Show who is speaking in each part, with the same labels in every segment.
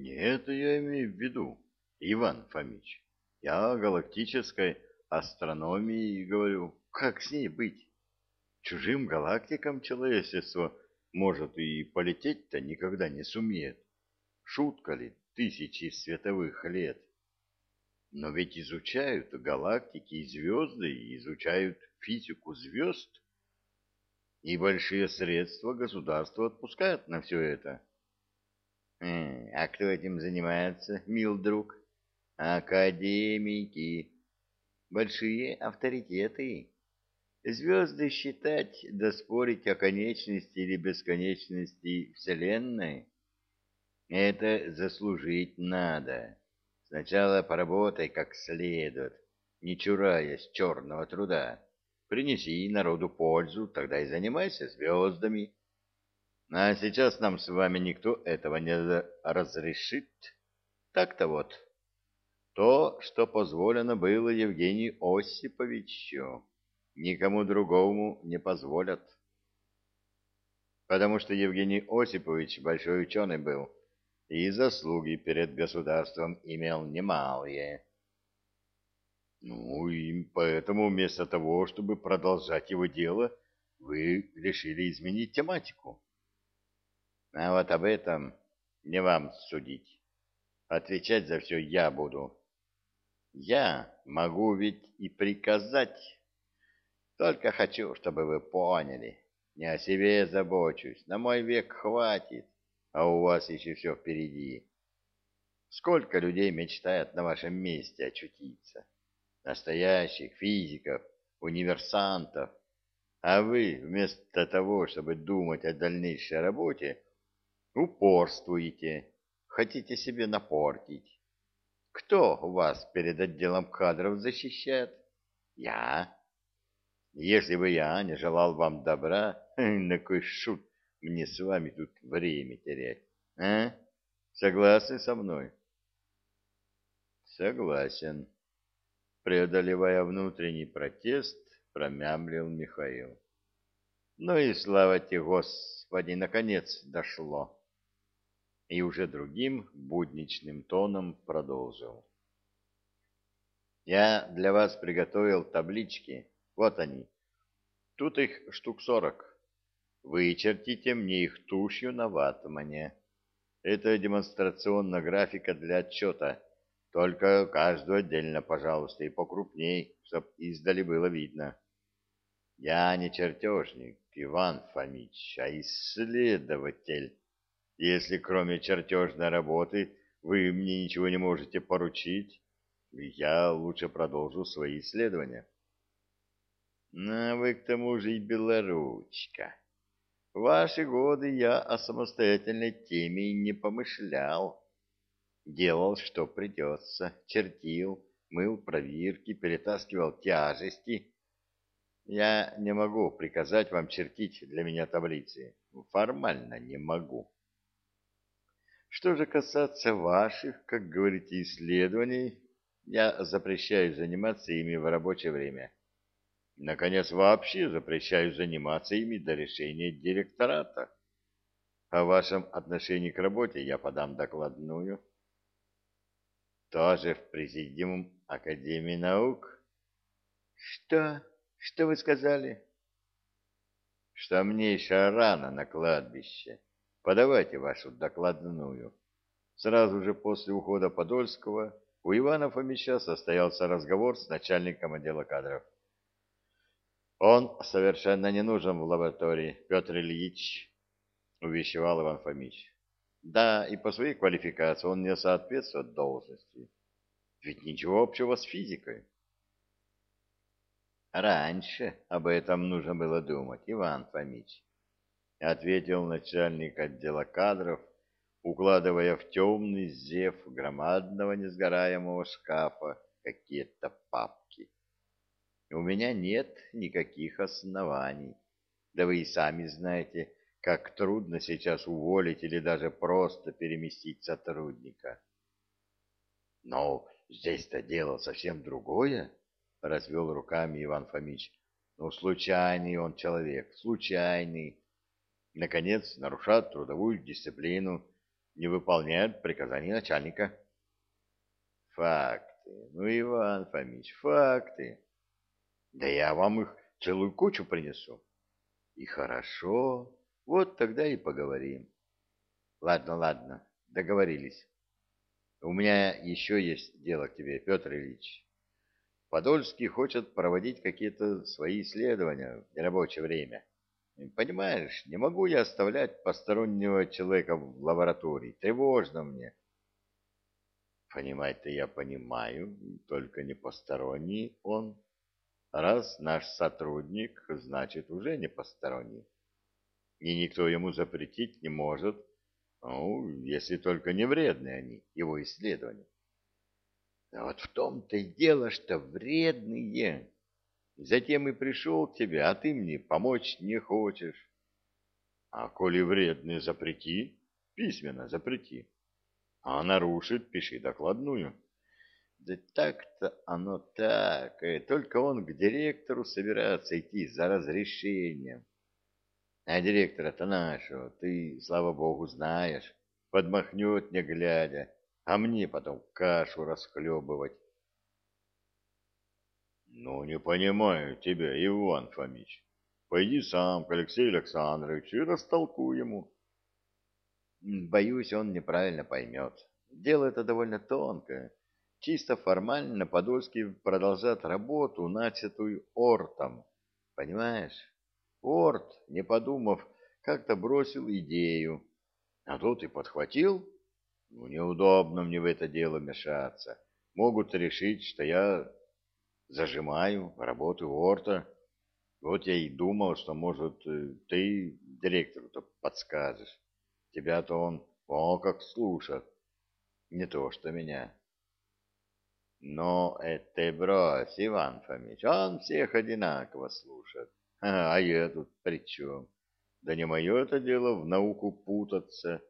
Speaker 1: Не это я имею в виду, Иван Фомич. Я о галактической астрономии говорю. Как с ней быть? Чужим галактикам человечество может и полететь-то никогда не сумеет. Шутка ли тысячи световых лет? Но ведь изучают галактики и звезды, изучают физику звезд. И большие средства государство отпускает на все это. А кто этим занимается, мил друг? Академики. Большие авторитеты. Звезды считать да о конечности или бесконечности Вселенной — это заслужить надо. Сначала поработай как следует, не чураясь черного труда. Принеси народу пользу, тогда и занимайся звездами. А сейчас нам с вами никто этого не разрешит. Так-то вот. То, что позволено было Евгению Осиповичу никому другому не позволят. Потому что Евгений Осипович большой ученый был и заслуги перед государством имел немалые. Ну и поэтому вместо того, чтобы продолжать его дело, вы решили изменить тематику. А вот об этом не вам судить. Отвечать за все я буду. Я могу ведь и приказать только хочу, чтобы вы поняли. Не о себе забочусь, на мой век хватит, а у вас еще все впереди. Сколько людей мечтает на вашем месте очутиться? Настоящих физиков, универсантов. А вы, вместо того, чтобы думать о дальнейшей работе, упорствуете, хотите себе напортить. Кто вас перед отделом кадров защищает? Я. Если бы я не желал вам добра, на кой шут мне с вами тут время терять, а? Согласны со мной? Согласен. Преодолевая внутренний протест, промямлил Михаил. Ну и слава тебе, Господи, наконец дошло. И уже другим будничным тоном продолжил. Я для вас приготовил таблички вот они. Тут их штук сорок. Вычертите мне их тушью на ватмане. Это демонстрационная графика для отчета. Только каждую отдельно, пожалуйста, и покрупней, чтоб издали было видно. Я не чертежник, Иван Фомич, а исследователь. Если кроме чертежной работы вы мне ничего не можете поручить, я лучше продолжу свои исследования. Ну, вы к тому же и белоручка. В ваши годы я о самостоятельной теме не помышлял. Делал, что придется, чертил, мыл пробирки, перетаскивал тяжести. Я не могу приказать вам чертить для меня таблицы. Формально не могу. Что же касается ваших, как говорите, исследований, я запрещаю заниматься ими в рабочее время. Наконец, вообще запрещаю заниматься ими до решения директората. О вашем отношении к работе я подам докладную. Тоже в Президиум Академии наук. Что? Что вы сказали? Что мне еще рано на кладбище. Подавайте вашу докладную. Сразу же после ухода Подольского у Ивана Фомича состоялся разговор с начальником отдела кадров. Он совершенно не нужен в лаборатории, Петр Ильич, увещевал Иван Фомич. Да, и по своей квалификации он не соответствует должности. Ведь ничего общего с физикой. Раньше об этом нужно было думать, Иван Фомич, ответил начальник отдела кадров, укладывая в темный зев громадного несгораемого шкафа какие-то папки. У меня нет никаких оснований. Да вы и сами знаете, как трудно сейчас уволить или даже просто переместить сотрудника. Но здесь-то дело совсем другое, — развел руками Иван Фомич. Ну, случайный он человек, случайный. Наконец, нарушает трудовую дисциплину, не выполняют приказания начальника. Факты. Ну, Иван Фомич, факты. Да я вам их целую кучу принесу. И хорошо. Вот тогда и поговорим. Ладно, ладно, договорились. У меня еще есть дело к тебе, Петр Ильич. Подольский хочет проводить какие-то свои исследования в нерабочее время. Понимаешь, не могу я оставлять постороннего человека в лаборатории. Тревожно мне. Понимать-то я понимаю, только не посторонний он. Раз наш сотрудник, значит, уже не посторонний. И никто ему запретить не может, ну, если только не вредны они, его исследования. А вот в том-то и дело, что вредные. Затем и пришел к тебе, а ты мне помочь не хочешь. А коли вредные запрети, письменно запрети. А нарушит, пиши докладную. Да так-то оно так. И только он к директору собирается идти за разрешением. А директора-то нашего ты, слава богу, знаешь. Подмахнет, не глядя, а мне потом кашу расхлебывать. Ну, не понимаю тебя, Иван Фомич. Пойди сам к Алексею Александровичу и растолкуй ему. Боюсь, он неправильно поймет. Дело это довольно тонкое. Чисто формально Подольский продолжает работу, начатую Ортом. Понимаешь? Орт, не подумав, как-то бросил идею. А тот и подхватил. Ну, неудобно мне в это дело мешаться. Могут решить, что я зажимаю работу Орта. Вот я и думал, что, может, э, ты директору-то подскажешь. Тебя-то он, о, как слушает. Не то, что меня. Но это брось, Иван Фомич, он всех одинаково слушает. А, а я тут при чем? Да не мое это дело в науку путаться.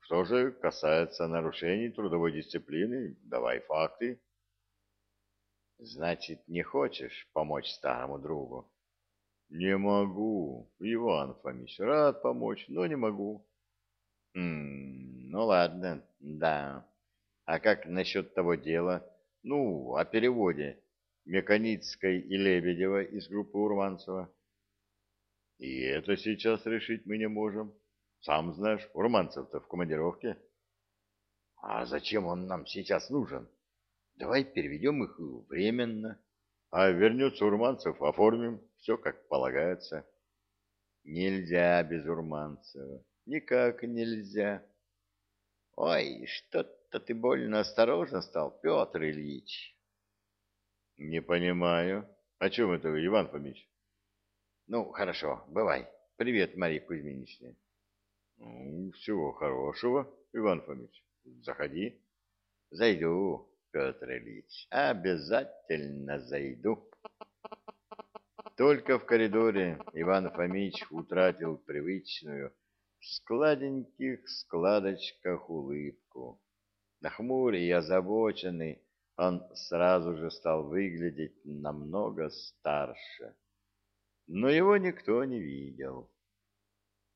Speaker 1: Что же касается нарушений трудовой дисциплины, давай факты. Значит, не хочешь помочь старому другу? Не могу, Иван Фомич, рад помочь, но не могу. М -м, ну ладно, да. А как насчет того дела, ну, о переводе Меканицкой и Лебедева из группы Урманцева? И это сейчас решить мы не можем. Сам знаешь, Урманцев-то в командировке. А зачем он нам сейчас нужен? Давай переведем их временно. А вернется Урманцев, оформим все как полагается. Нельзя без Урманцева. Никак нельзя. Ой, что-то ты больно осторожно стал, Петр Ильич. Не понимаю. О чем это вы, Иван Фомич? Ну, хорошо, бывай. Привет, Мария Кузьминична. Ну, всего хорошего, Иван Фомич. Заходи. Зайду, Петр Ильич. Обязательно зайду. Только в коридоре Иван Фомич утратил привычную в складеньких складочках улыбку. Нахмурый и озабоченный, он сразу же стал выглядеть намного старше но его никто не видел.